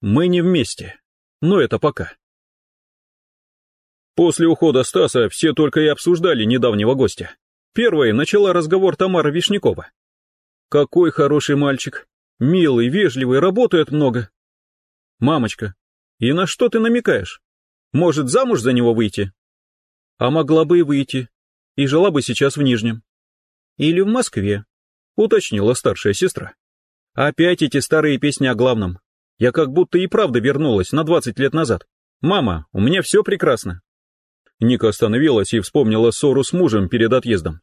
Мы не вместе. Но это пока. После ухода Стаса все только и обсуждали недавнего гостя. Первой начала разговор Тамара Вишнякова. «Какой хороший мальчик. Милый, вежливый, работает много». «Мамочка, и на что ты намекаешь? Может, замуж за него выйти?» «А могла бы и выйти. И жила бы сейчас в Нижнем». «Или в Москве», — уточнила старшая сестра. «Опять эти старые песни о главном. Я как будто и правда вернулась на 20 лет назад. Мама, у меня все прекрасно». Ника остановилась и вспомнила ссору с мужем перед отъездом.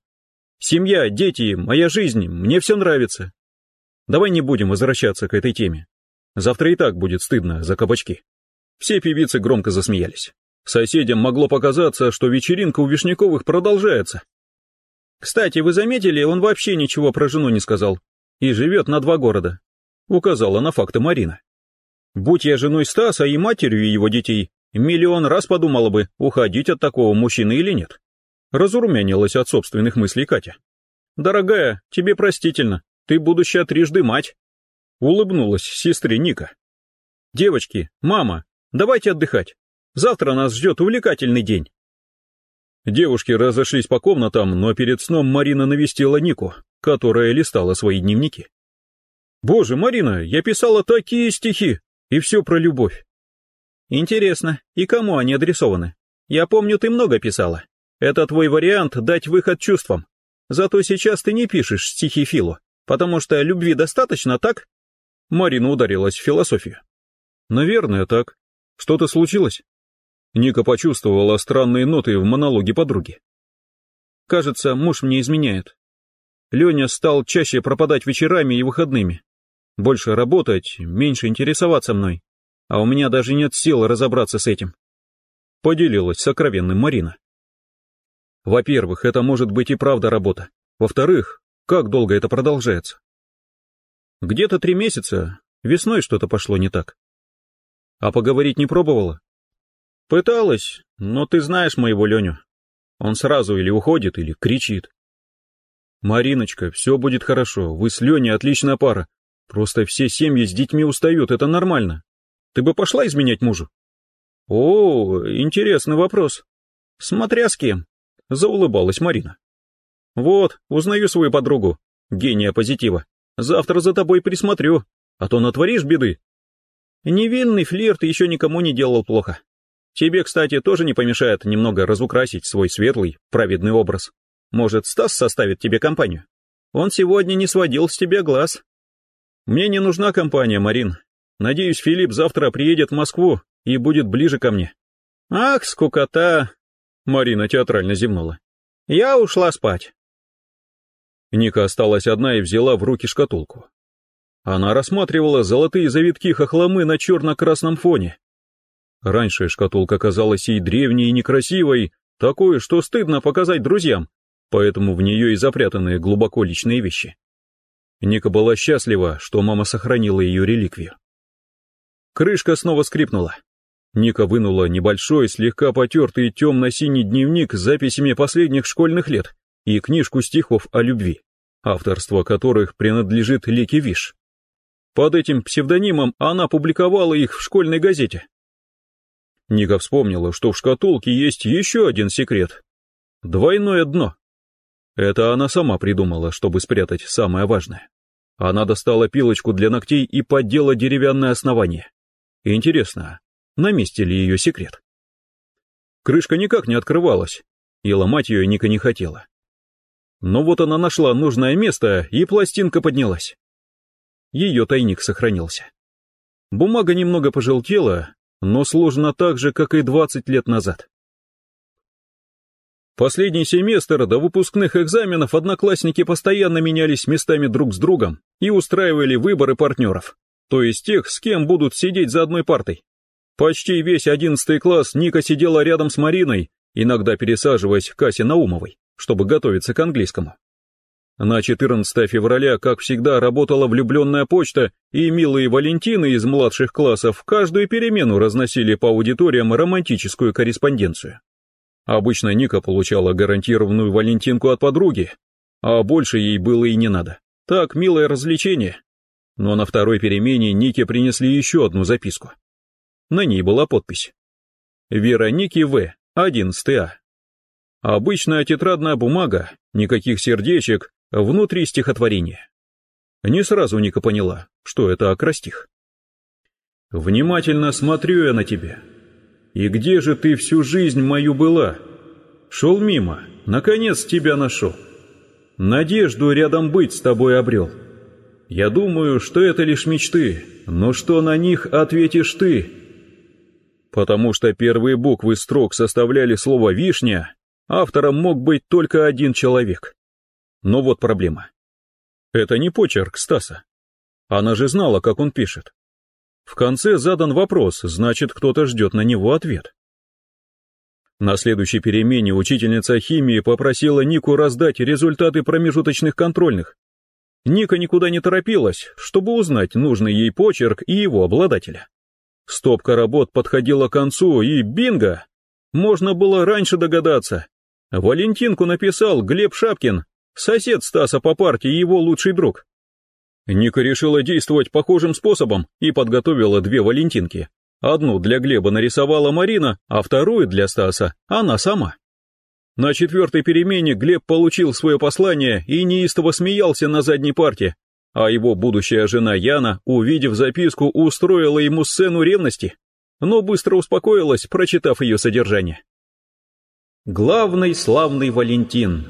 «Семья, дети, моя жизнь, мне все нравится. Давай не будем возвращаться к этой теме. Завтра и так будет стыдно за кабачки». Все певицы громко засмеялись. Соседям могло показаться, что вечеринка у Вишняковых продолжается. «Кстати, вы заметили, он вообще ничего про жену не сказал. И живет на два города», — указала на факты Марина. «Будь я женой Стаса и матерью его детей, Миллион раз подумала бы, уходить от такого мужчины или нет. Разурумянилась от собственных мыслей Катя. «Дорогая, тебе простительно, ты будущая трижды мать». Улыбнулась сестре Ника. «Девочки, мама, давайте отдыхать. Завтра нас ждет увлекательный день». Девушки разошлись по комнатам, но перед сном Марина навестила Нику, которая листала свои дневники. «Боже, Марина, я писала такие стихи, и все про любовь. Интересно, и кому они адресованы? Я помню, ты много писала. Это твой вариант дать выход чувствам. Зато сейчас ты не пишешь стихи Филу, потому что любви достаточно, так? Марина ударилась в философию. Наверное, так. Что-то случилось? Ника почувствовала странные ноты в монологе подруги. Кажется, муж мне изменяет. Леня стал чаще пропадать вечерами и выходными. Больше работать, меньше интересоваться мной а у меня даже нет сил разобраться с этим. Поделилась сокровенным Марина. Во-первых, это может быть и правда работа. Во-вторых, как долго это продолжается? Где-то три месяца, весной что-то пошло не так. А поговорить не пробовала? Пыталась, но ты знаешь моего Леню. Он сразу или уходит, или кричит. Мариночка, все будет хорошо, вы с Леней отличная пара. Просто все семьи с детьми устают, это нормально. Ты бы пошла изменять мужу? О, интересный вопрос. Смотря с кем, заулыбалась Марина. Вот, узнаю свою подругу, гения позитива. Завтра за тобой присмотрю, а то натворишь беды. Невинный флирт еще никому не делал плохо. Тебе, кстати, тоже не помешает немного разукрасить свой светлый, праведный образ. Может, Стас составит тебе компанию? Он сегодня не сводил с тебя глаз. Мне не нужна компания, Марин. Надеюсь, Филипп завтра приедет в Москву и будет ближе ко мне. Ах, скукота! Марина театрально зевнула. Я ушла спать. Ника осталась одна и взяла в руки шкатулку. Она рассматривала золотые завитки хохломы на черно-красном фоне. Раньше шкатулка казалась ей древней и некрасивой, такой, что стыдно показать друзьям, поэтому в нее и запрятаны глубоко личные вещи. Ника была счастлива, что мама сохранила ее реликвию. Крышка снова скрипнула. Ника вынула небольшой, слегка потертый темно-синий дневник с записями последних школьных лет и книжку стихов о любви, авторство которых принадлежит Лике Виш. Под этим псевдонимом она публиковала их в школьной газете. Ника вспомнила, что в шкатулке есть еще один секрет. Двойное дно. Это она сама придумала, чтобы спрятать самое важное. Она достала пилочку для ногтей и поддела деревянное основание. Интересно, на месте ли ее секрет? Крышка никак не открывалась, и ломать ее Ника не хотела. Но вот она нашла нужное место, и пластинка поднялась. Ее тайник сохранился. Бумага немного пожелтела, но сложена так же, как и 20 лет назад. Последний семестр до выпускных экзаменов одноклассники постоянно менялись местами друг с другом и устраивали выборы партнеров то есть тех, с кем будут сидеть за одной партой. Почти весь одиннадцатый класс Ника сидела рядом с Мариной, иногда пересаживаясь к Касе Наумовой, чтобы готовиться к английскому. На 14 февраля, как всегда, работала влюбленная почта, и милые Валентины из младших классов каждую перемену разносили по аудиториям романтическую корреспонденцию. Обычно Ника получала гарантированную Валентинку от подруги, а больше ей было и не надо. Так, милое развлечение, Но на второй перемене Нике принесли еще одну записку. На ней была подпись. Вероники В. 11 А. Обычная тетрадная бумага, никаких сердечек, внутри стихотворения. Не сразу Ника поняла, что это акростих. «Внимательно смотрю я на тебя. И где же ты всю жизнь мою была? Шел мимо, наконец тебя нашел. Надежду рядом быть с тобой обрел. Я думаю, что это лишь мечты, но что на них ответишь ты?» Потому что первые буквы строк составляли слово «вишня», автором мог быть только один человек. Но вот проблема. Это не почерк Стаса. Она же знала, как он пишет. В конце задан вопрос, значит, кто-то ждет на него ответ. На следующей перемене учительница химии попросила Нику раздать результаты промежуточных контрольных. Ника никуда не торопилась, чтобы узнать нужный ей почерк и его обладателя. Стопка работ подходила к концу, и бинго! Можно было раньше догадаться. Валентинку написал Глеб Шапкин, сосед Стаса по партии и его лучший друг. Ника решила действовать похожим способом и подготовила две Валентинки. Одну для Глеба нарисовала Марина, а вторую для Стаса она сама. На четвертой перемене Глеб получил свое послание и неистово смеялся на задней парте, а его будущая жена Яна, увидев записку, устроила ему сцену ревности, но быстро успокоилась, прочитав ее содержание. Главный славный Валентин.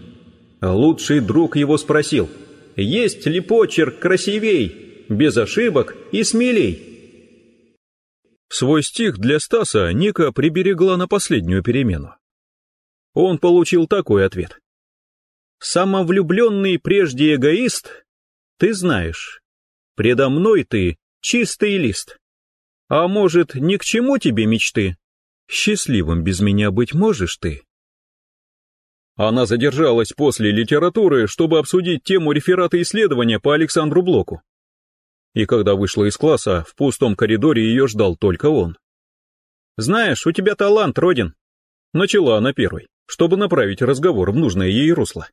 Лучший друг его спросил, есть ли почерк красивей, без ошибок и смелей. Свой стих для Стаса Ника приберегла на последнюю перемену. Он получил такой ответ. Самовлюбленный прежде эгоист ты знаешь, предо мной ты чистый лист. А может, ни к чему тебе мечты? Счастливым без меня быть можешь ты. Она задержалась после литературы, чтобы обсудить тему реферата исследования по Александру Блоку. И когда вышла из класса, в пустом коридоре ее ждал только он. «Знаешь, у тебя талант, Родин!» Начала она первой, чтобы направить разговор в нужное ей русло.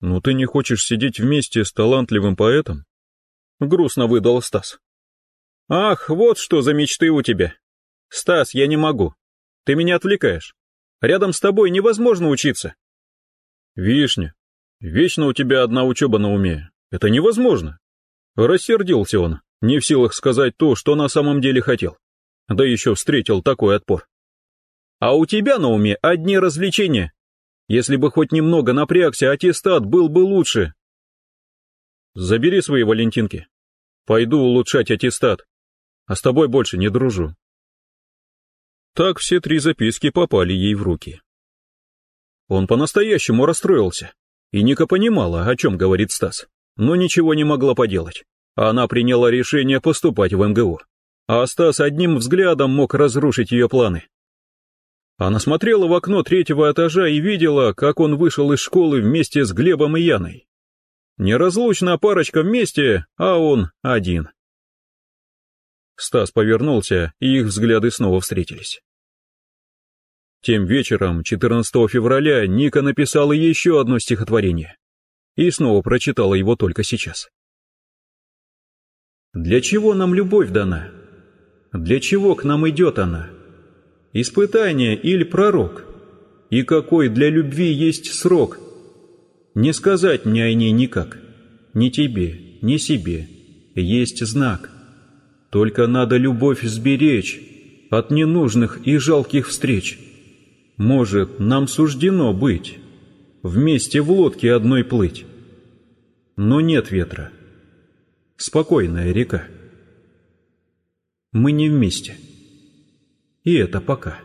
«Ну ты не хочешь сидеть вместе с талантливым поэтом?» Грустно выдал Стас. «Ах, вот что за мечты у тебя! Стас, я не могу. Ты меня отвлекаешь. Рядом с тобой невозможно учиться». «Вишня, вечно у тебя одна учеба на уме. Это невозможно». Рассердился он, не в силах сказать то, что на самом деле хотел. Да еще встретил такой отпор. «А у тебя на уме одни развлечения. Если бы хоть немного напрягся, аттестат был бы лучше. Забери свои валентинки. Пойду улучшать аттестат. А с тобой больше не дружу. Так все три записки попали ей в руки. Он по-настоящему расстроился. И Ника понимала, о чем говорит Стас, но ничего не могла поделать. Она приняла решение поступать в МГУ. А Стас одним взглядом мог разрушить ее планы. Она смотрела в окно третьего этажа и видела, как он вышел из школы вместе с Глебом и Яной. Неразлучная парочка вместе, а он один. Стас повернулся, и их взгляды снова встретились. Тем вечером, 14 февраля, Ника написала еще одно стихотворение. И снова прочитала его только сейчас. «Для чего нам любовь дана? Для чего к нам идет она?» испытание или пророк? И какой для любви есть срок? Не сказать мне о ней никак, ни тебе, ни себе. Есть знак. Только надо любовь сберечь от ненужных и жалких встреч. Может, нам суждено быть, вместе в лодке одной плыть. Но нет ветра. Спокойная река. Мы не вместе. И это пока.